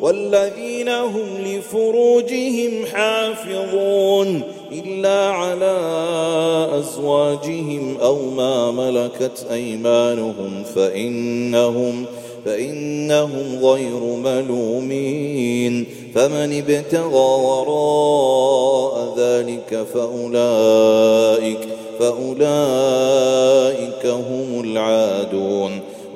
والذين هم لفروجهم حافظون إلا على أزواجهم أو ما ملكت أيمانهم فإنهم فإنهم غير ملومين فمن ابتغى وراء ذلك فأولئك فأولئك هم العادون